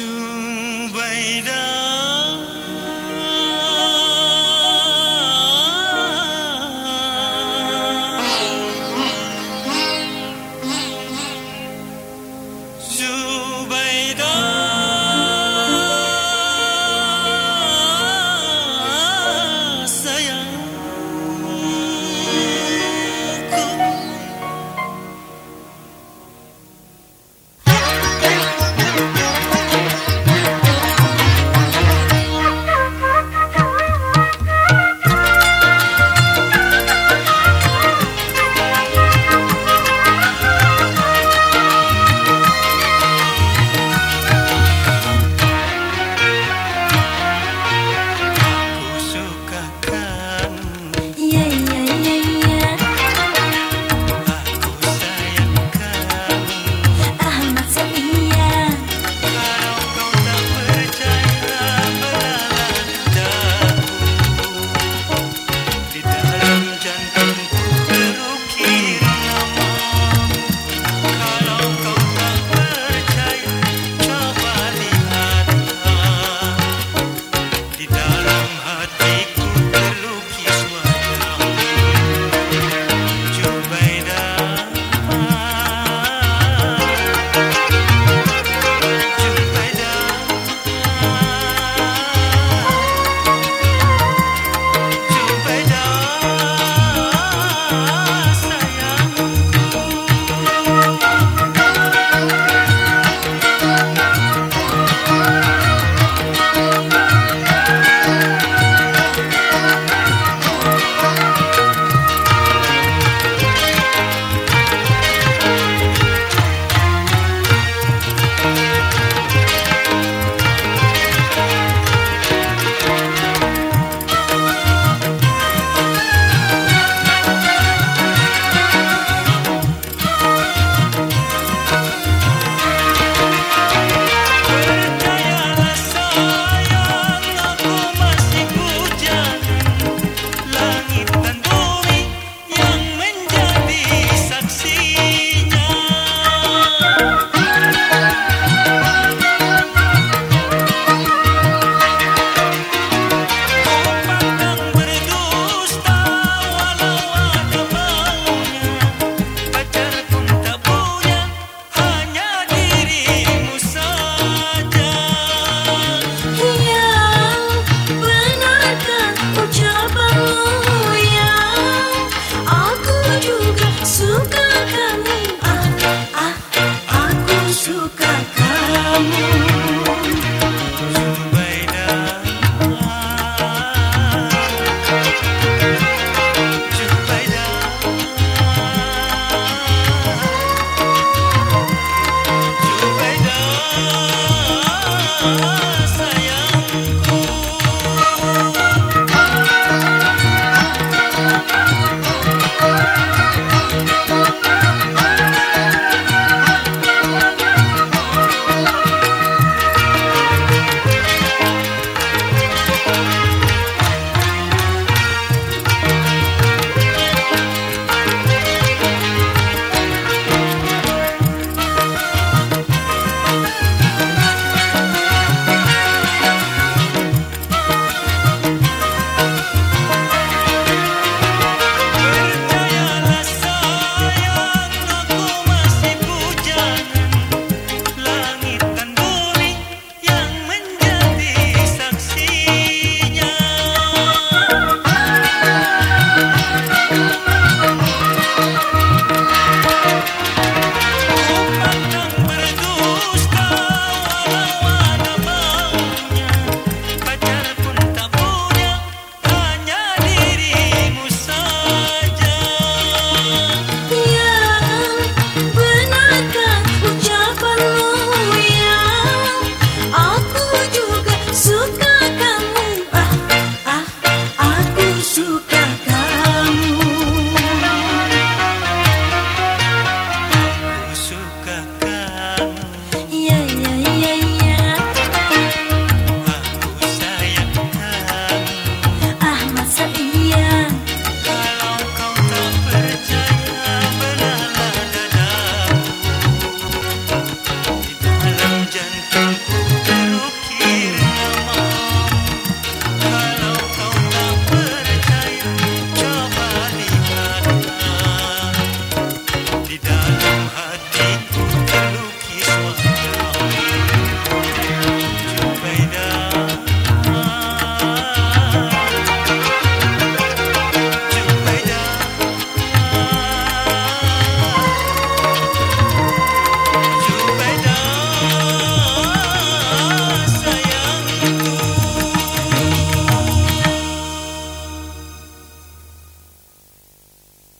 như vậy đâu.